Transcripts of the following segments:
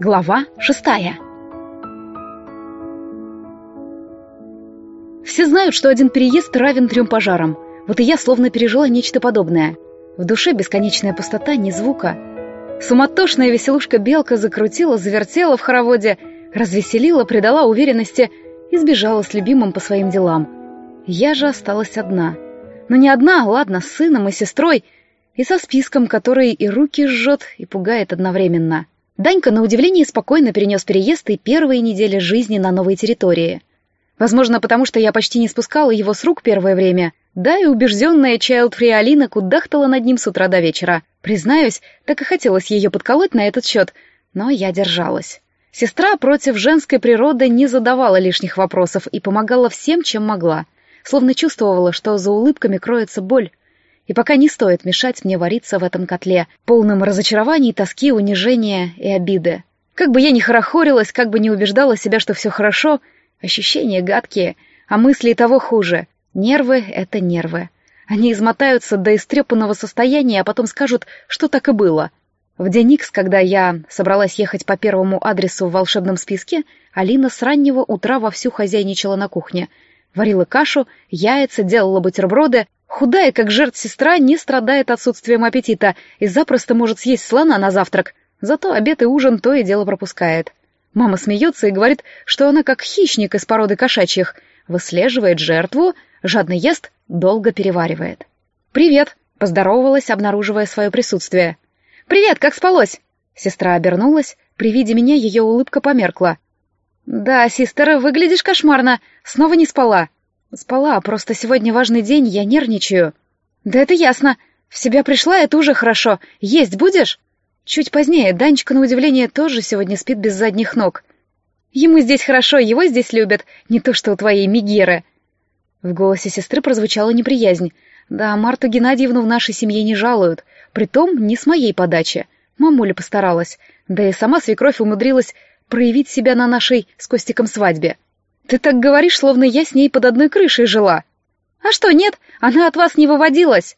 Глава шестая Все знают, что один переезд равен трем пожарам. Вот и я словно пережила нечто подобное. В душе бесконечная пустота, ни звука. Суматошная веселушка-белка закрутила, завертела в хороводе, развеселила, придала уверенности и сбежала с любимым по своим делам. Я же осталась одна. Но не одна, ладно, с сыном и сестрой, и со списком, который и руки жжет, и пугает одновременно. Данька, на удивление, спокойно перенес переезд и первые недели жизни на новой территории. Возможно, потому что я почти не спускала его с рук первое время, да и убежденная Чайлд-фри Алина кудахтала над ним с утра до вечера. Признаюсь, так и хотелось ее подколоть на этот счет, но я держалась. Сестра против женской природы не задавала лишних вопросов и помогала всем, чем могла, словно чувствовала, что за улыбками кроется боль. И пока не стоит мешать мне вариться в этом котле, полным разочарований, тоски, унижения и обиды. Как бы я ни хорохорилась, как бы ни убеждала себя, что все хорошо, ощущения гадкие, а мысли и того хуже. Нервы — это нервы. Они измотаются до истрепанного состояния, а потом скажут, что так и было. В день Икс, когда я собралась ехать по первому адресу в волшебном списке, Алина с раннего утра вовсю хозяйничала на кухне. Варила кашу, яйца, делала бутерброды, Худая, как жертв сестра, не страдает отсутствием аппетита и запросто может съесть слона на завтрак, зато обед и ужин то и дело пропускает. Мама смеется и говорит, что она как хищник из породы кошачьих, выслеживает жертву, жадно ест, долго переваривает. «Привет!» — поздоровалась, обнаруживая свое присутствие. «Привет, как спалось?» Сестра обернулась, при виде меня ее улыбка померкла. «Да, сестра, выглядишь кошмарно, снова не спала». Спала, просто сегодня важный день, я нервничаю. Да это ясно. В себя пришла, это уже хорошо. Есть будешь? Чуть позднее, Данечка, на удивление, тоже сегодня спит без задних ног. Ему здесь хорошо, его здесь любят, не то что у твоей Мегеры. В голосе сестры прозвучала неприязнь. Да, Марту Геннадьевну в нашей семье не жалуют, притом не с моей подачи. Мамуля постаралась, да и сама свекровь умудрилась проявить себя на нашей с Костиком свадьбе. Ты так говоришь, словно я с ней под одной крышей жила. А что, нет, она от вас не выводилась.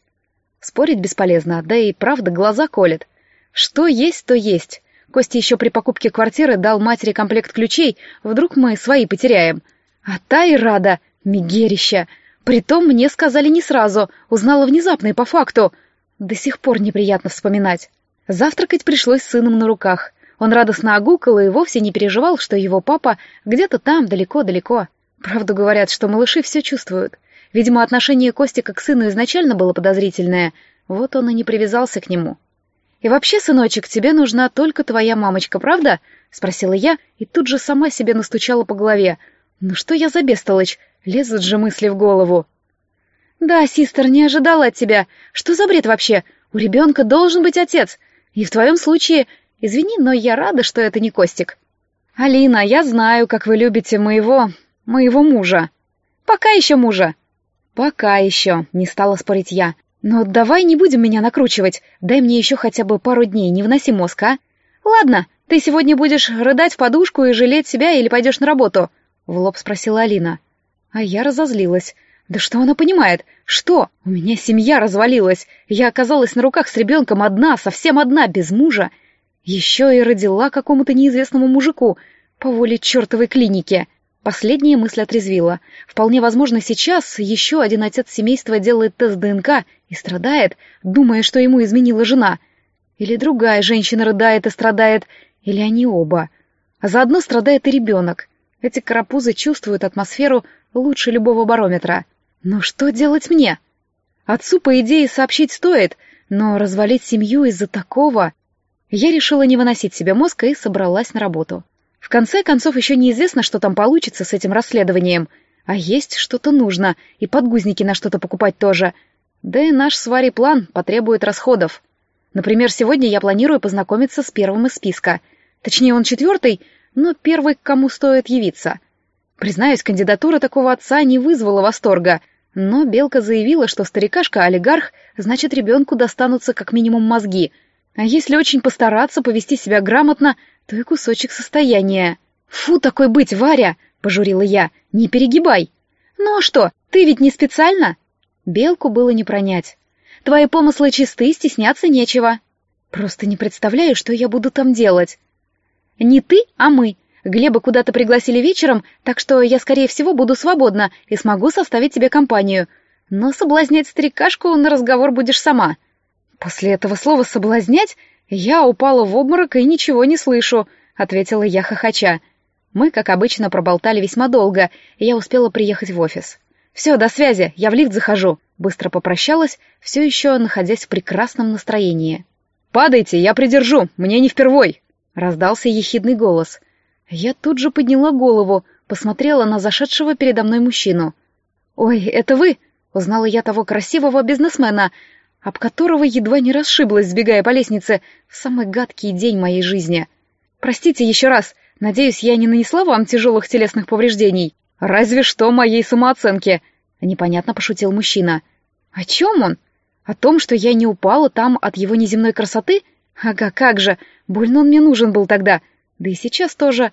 Спорить бесполезно, да и правда глаза колет. Что есть, то есть. Костя еще при покупке квартиры дал матери комплект ключей, вдруг мы свои потеряем. А та и рада, мигерища. Притом мне сказали не сразу, узнала внезапно и по факту. До сих пор неприятно вспоминать. Завтракать пришлось с сыном на руках. Он радостно огукал и вовсе не переживал, что его папа где-то там, далеко-далеко. Правду говорят, что малыши все чувствуют. Видимо, отношение Костика к сыну изначально было подозрительное, вот он и не привязался к нему. «И вообще, сыночек, тебе нужна только твоя мамочка, правда?» — спросила я, и тут же сама себе настучала по голове. «Ну что я за бестолочь? Лезут же мысли в голову». «Да, систер, не ожидала от тебя. Что за бред вообще? У ребенка должен быть отец. И в твоем случае Извини, но я рада, что это не Костик. Алина, я знаю, как вы любите моего... моего мужа. Пока еще мужа. Пока еще, не стала спорить я. Но давай не будем меня накручивать. Дай мне еще хотя бы пару дней, не вноси мозг, а? Ладно, ты сегодня будешь рыдать в подушку и жалеть себя или пойдешь на работу? В лоб спросила Алина. А я разозлилась. Да что она понимает? Что? У меня семья развалилась. Я оказалась на руках с ребенком одна, совсем одна, без мужа. Еще и родила какому-то неизвестному мужику по воле чертовой клиники. Последняя мысль отрезвила. Вполне возможно, сейчас еще один отец семейства делает тест ДНК и страдает, думая, что ему изменила жена. Или другая женщина рыдает и страдает, или они оба. А заодно страдает и ребенок. Эти карапузы чувствуют атмосферу лучше любого барометра. Но что делать мне? Отцу, по идее, сообщить стоит, но развалить семью из-за такого... Я решила не выносить себе мозг и собралась на работу. В конце концов, еще неизвестно, что там получится с этим расследованием. А есть что-то нужно, и подгузники на что-то покупать тоже. Да и наш с Варей план потребует расходов. Например, сегодня я планирую познакомиться с первым из списка. Точнее, он четвертый, но первый, к кому стоит явиться. Признаюсь, кандидатура такого отца не вызвала восторга, но Белка заявила, что старикашка-олигарх, значит, ребенку достанутся как минимум мозги — а если очень постараться повести себя грамотно, то и кусочек состояния. «Фу, такой быть, Варя!» — пожурила я. «Не перегибай!» «Ну а что, ты ведь не специально?» Белку было не пронять. «Твои помыслы чисты, стесняться нечего». «Просто не представляю, что я буду там делать». Не ты, а мы. Глеба куда-то пригласили вечером, так что я, скорее всего, буду свободна и смогу составить тебе компанию. Но соблазнять старикашку на разговор будешь сама. После этого слова «соблазнять» я упала в обморок и ничего не слышу, — ответила я хохоча. Мы, как обычно, проболтали весьма долго, и я успела приехать в офис. «Все, до связи, я в лифт захожу», — быстро попрощалась, все еще находясь в прекрасном настроении. «Падайте, я придержу, мне не впервой!» — раздался ехидный голос. Я тут же подняла голову, посмотрела на зашедшего передо мной мужчину. «Ой, это вы?» — узнала я того красивого бизнесмена, об которого едва не расшиблась, сбегая по лестнице в самый гадкий день моей жизни. «Простите еще раз, надеюсь, я не нанесла вам тяжелых телесных повреждений?» «Разве что моей самооценки», — непонятно пошутил мужчина. «О чем он? О том, что я не упала там от его неземной красоты? Ага, как же, больно он мне нужен был тогда. Да и сейчас тоже.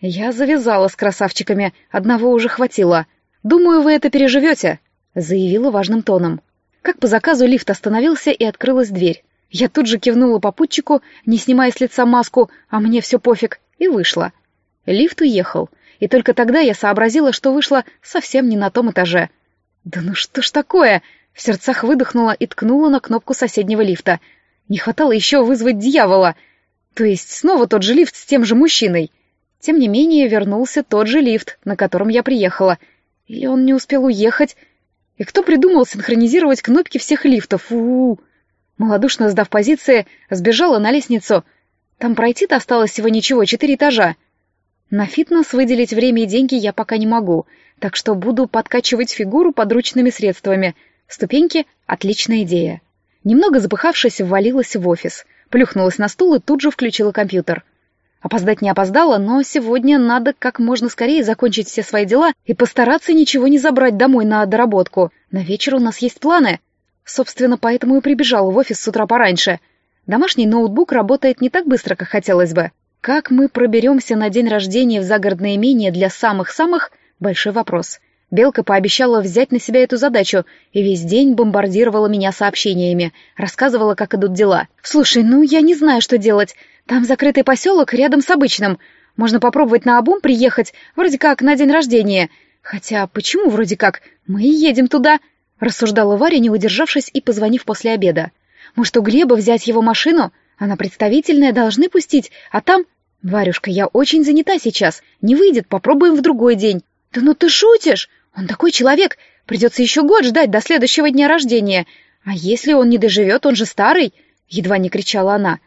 Я завязала с красавчиками, одного уже хватило. Думаю, вы это переживете», — заявила важным тоном. Как по заказу лифт остановился и открылась дверь. Я тут же кивнула попутчику, не снимая с лица маску, а мне все пофиг, и вышла. Лифт уехал, и только тогда я сообразила, что вышла совсем не на том этаже. «Да ну что ж такое?» В сердцах выдохнула и ткнула на кнопку соседнего лифта. Не хватало еще вызвать дьявола. То есть снова тот же лифт с тем же мужчиной. Тем не менее, вернулся тот же лифт, на котором я приехала. Или он не успел уехать? И кто придумал синхронизировать кнопки всех лифтов? У, -у, -у. Молодушно сдав позиции, сбежала на лестницу. Там пройти-то осталось всего ничего, четыре этажа. На фитнес выделить время и деньги я пока не могу, так что буду подкачивать фигуру подручными средствами. Ступеньки — отличная идея. Немного запыхавшись, ввалилась в офис, плюхнулась на стул и тут же включила компьютер. Опоздать не опоздала, но сегодня надо как можно скорее закончить все свои дела и постараться ничего не забрать домой на доработку. На вечер у нас есть планы. Собственно, поэтому и прибежала в офис с утра пораньше. Домашний ноутбук работает не так быстро, как хотелось бы. Как мы проберемся на день рождения в загородное имение для самых-самых — большой вопрос. Белка пообещала взять на себя эту задачу и весь день бомбардировала меня сообщениями, рассказывала, как идут дела. «Слушай, ну я не знаю, что делать. Там закрытый поселок рядом с обычным. Можно попробовать на обум приехать, вроде как на день рождения. Хотя почему вроде как? Мы и едем туда», — рассуждала Варя, не удержавшись и позвонив после обеда. «Может, у Глеба взять его машину? Она представительная, должны пустить, а там «Варюшка, я очень занята сейчас. Не выйдет, попробуем в другой день». «Да ну ты шутишь! Он такой человек! Придется еще год ждать до следующего дня рождения. А если он не доживет, он же старый!» Едва не кричала она.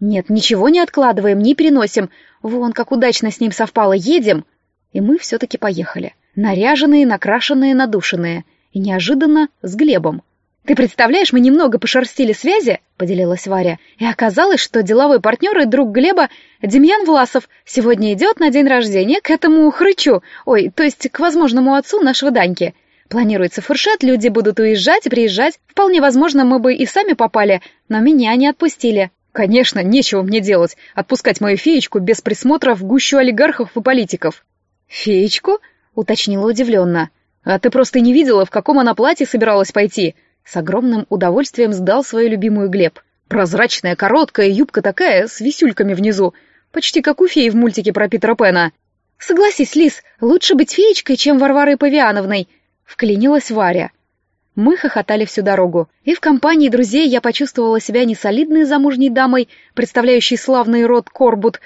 «Нет, ничего не откладываем, не переносим. Вон, как удачно с ним совпало, едем!» И мы все-таки поехали. Наряженные, накрашенные, надушенные. И неожиданно с Глебом. «Ты представляешь, мы немного пошерстили связи», — поделилась Варя, «и оказалось, что деловой партнер и друг Глеба, Демьян Власов, сегодня идет на день рождения к этому хрычу, ой, то есть к возможному отцу нашего Даньки. Планируется фуршет, люди будут уезжать и приезжать. Вполне возможно, мы бы и сами попали, но меня не отпустили». «Конечно, нечего мне делать, отпускать мою феечку без присмотра в гущу олигархов и политиков». «Феечку?» — уточнила удивленно. «А ты просто не видела, в каком она платье собиралась пойти?» С огромным удовольствием сдал свою любимую Глеб. Прозрачная, короткая юбка такая, с висюльками внизу. Почти как у феи в мультике про Питера Пэна. «Согласись, Лис, лучше быть феечкой, чем Варварой Павиановной», — вклинилась Варя. Мы хохотали всю дорогу, и в компании друзей я почувствовала себя не солидной замужней дамой, представляющей славный род Корбут,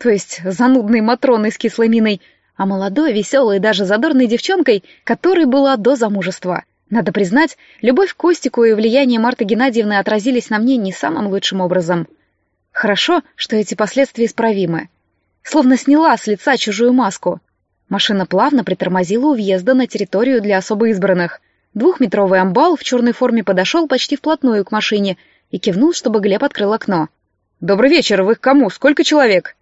то есть занудной Матроной с кислой миной, а молодой, веселой и даже задорной девчонкой, которой была до замужества. Надо признать, любовь к Костику и влияние Марты Геннадьевны отразились на мне не самым лучшим образом. Хорошо, что эти последствия исправимы. Словно сняла с лица чужую маску. Машина плавно притормозила у въезда на территорию для особо избранных. Двухметровый амбал в черной форме подошел почти вплотную к машине и кивнул, чтобы Глеб открыл окно. «Добрый вечер, вы к кому? Сколько человек?»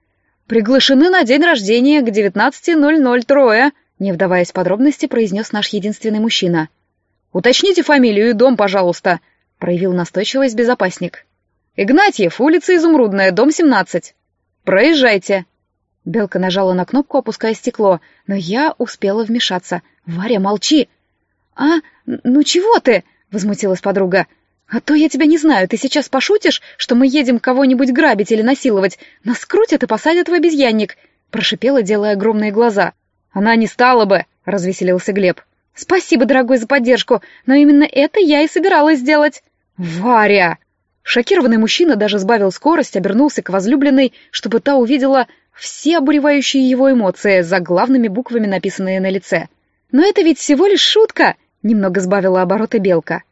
«Приглашены на день рождения к 19.00 трое», не вдаваясь в подробности, произнес наш единственный мужчина. «Уточните фамилию и дом, пожалуйста», — проявил настойчивость безопасник. «Игнатьев, улица Изумрудная, дом 17. Проезжайте». Белка нажала на кнопку, опуская стекло, но я успела вмешаться. «Варя, молчи!» «А, ну чего ты?» — возмутилась подруга. «А то я тебя не знаю, ты сейчас пошутишь, что мы едем кого-нибудь грабить или насиловать? Нас крутят и посадят в обезьянник!» — прошипела, делая огромные глаза. «Она не стала бы!» — развеселился Глеб. «Спасибо, дорогой, за поддержку, но именно это я и собиралась сделать!» «Варя!» Шокированный мужчина даже сбавил скорость, обернулся к возлюбленной, чтобы та увидела все обуревающие его эмоции, за главными буквами написанные на лице. «Но это ведь всего лишь шутка!» — немного сбавила обороты Белка.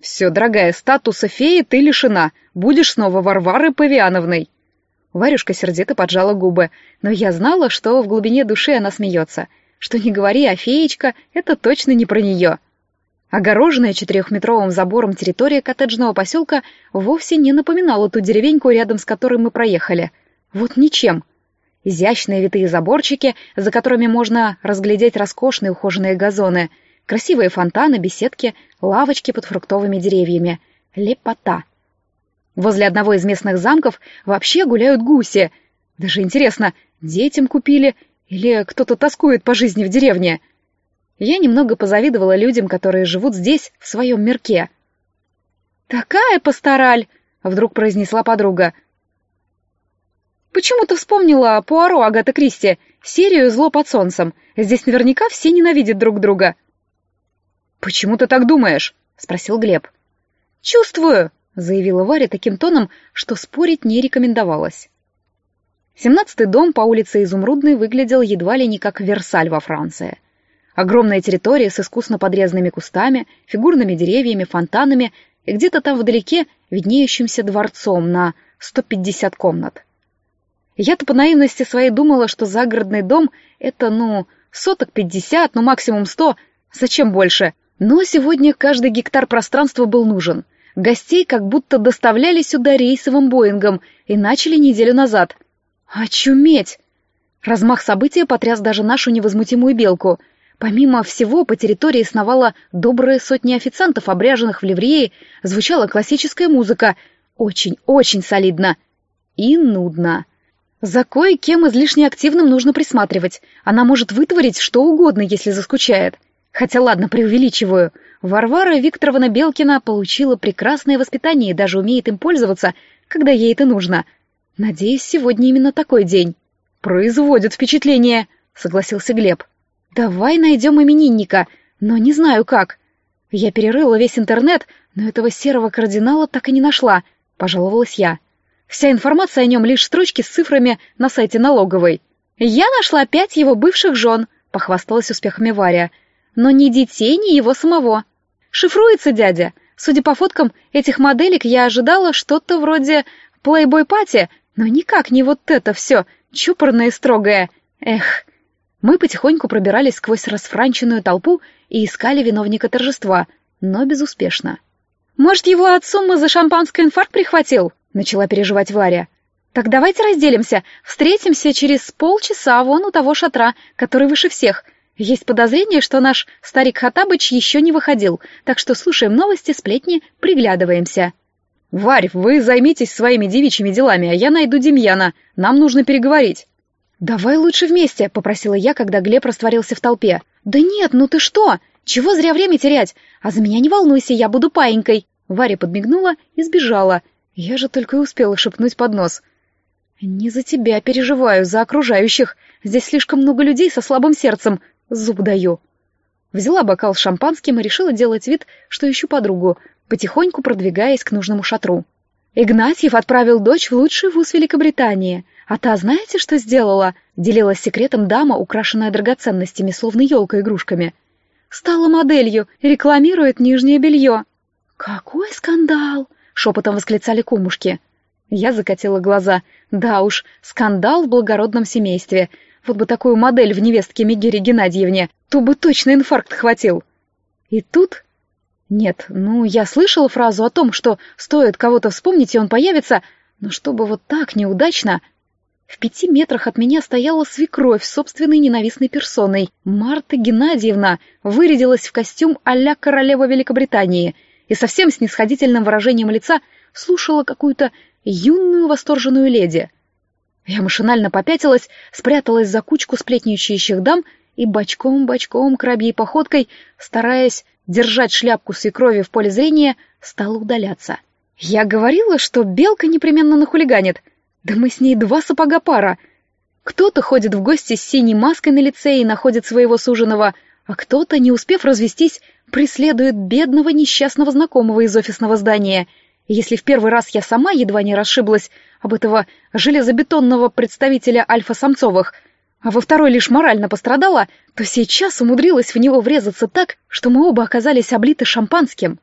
«Все, дорогая, статуса феи ты лишена. Будешь снова Варвары Павиановной». Варюшка сердито поджала губы, но я знала, что в глубине души она смеется. Что не говори, а феечка — это точно не про нее. Огороженная четырехметровым забором территория коттеджного поселка вовсе не напоминала ту деревеньку, рядом с которой мы проехали. Вот ничем. Изящные витые заборчики, за которыми можно разглядеть роскошные ухоженные газоны — Красивые фонтаны, беседки, лавочки под фруктовыми деревьями. Лепота. Возле одного из местных замков вообще гуляют гуси. Даже интересно, детям купили или кто-то тоскует по жизни в деревне? Я немного позавидовала людям, которые живут здесь, в своем мирке. «Такая пастораль!» — вдруг произнесла подруга. «Почему ты вспомнила Пуаро Агата Кристи, серию «Зло под солнцем»? Здесь наверняка все ненавидят друг друга». «Почему ты так думаешь?» — спросил Глеб. «Чувствую», — заявила Варя таким тоном, что спорить не рекомендовалось. Семнадцатый дом по улице Изумрудной выглядел едва ли не как Версаль во Франции. Огромная территория с искусно подрезанными кустами, фигурными деревьями, фонтанами и где-то там вдалеке виднеющимся дворцом на 150 комнат. Я-то по наивности своей думала, что загородный дом — это, ну, соток пятьдесят, ну, максимум сто. Зачем больше? Но сегодня каждый гектар пространства был нужен. Гостей как будто доставляли сюда рейсовым Боингом и начали неделю назад. Очуметь! Размах события потряс даже нашу невозмутимую белку. Помимо всего, по территории сновала добрая сотня официантов, обряженных в ливреи, звучала классическая музыка. Очень-очень солидно. И нудно. За кое-кем излишне активным нужно присматривать. Она может вытворить что угодно, если заскучает. Хотя ладно, преувеличиваю. Варвара Викторовна Белкина получила прекрасное воспитание и даже умеет им пользоваться, когда ей это нужно. Надеюсь, сегодня именно такой день. Производит впечатление, согласился Глеб. Давай найдем именинника, но не знаю как. Я перерыла весь интернет, но этого серого кардинала так и не нашла, пожаловалась я. Вся информация о нем лишь строчки с цифрами на сайте налоговой. Я нашла пять его бывших жен, похвасталась успехами Варя но ни детей, ни его самого. Шифруется дядя. Судя по фоткам этих моделек, я ожидала что-то вроде плейбой-пати, но никак не вот это все, чупорное и строгое. Эх. Мы потихоньку пробирались сквозь расфранченную толпу и искали виновника торжества, но безуспешно. «Может, его от суммы за шампанское инфаркт прихватил?» — начала переживать Варя. «Так давайте разделимся. Встретимся через полчаса вон у того шатра, который выше всех. Есть подозрение, что наш старик Хатабыч еще не выходил, так что слушаем новости, сплетни, приглядываемся. «Варь, вы займитесь своими девичьими делами, а я найду Демьяна. Нам нужно переговорить». «Давай лучше вместе», — попросила я, когда Глеб растворился в толпе. «Да нет, ну ты что? Чего зря время терять? А за меня не волнуйся, я буду паинькой». Варя подмигнула и сбежала. Я же только и успела шепнуть под нос. «Не за тебя переживаю, за окружающих. Здесь слишком много людей со слабым сердцем. Зуб даю. Взяла бокал с шампанским и решила делать вид, что ищу подругу, потихоньку продвигаясь к нужному шатру. Игнатьев отправил дочь в лучший вуз Великобритании. А та знаете, что сделала? Делилась секретом дама, украшенная драгоценностями, словно елка-игрушками. Стала моделью и рекламирует нижнее белье. «Какой скандал!» — шепотом восклицали кумушки. Я закатила глаза. Да уж, скандал в благородном семействе. Вот бы такую модель в невестке Мегере Геннадьевне, то бы точно инфаркт хватил. И тут... Нет, ну, я слышала фразу о том, что стоит кого-то вспомнить, и он появится, но чтобы вот так неудачно... В пяти метрах от меня стояла свекровь собственной ненавистной персоной. Марта Геннадьевна вырядилась в костюм а-ля королева Великобритании и совсем снисходительным выражением лица слушала какую-то юную восторженную леди. Я машинально попятилась, спряталась за кучку сплетничающих дам и бочком-бочком крабьей походкой, стараясь держать шляпку свекрови в поле зрения, стала удаляться. Я говорила, что белка непременно нахулиганит. Да мы с ней два сапога пара. Кто-то ходит в гости с синей маской на лице и находит своего суженого, а кто-то, не успев развестись, преследует бедного несчастного знакомого из офисного здания. Если в первый раз я сама едва не расшиблась об этого железобетонного представителя альфа-самцовых, а во второй лишь морально пострадала, то сейчас умудрилась в него врезаться так, что мы оба оказались облиты шампанским.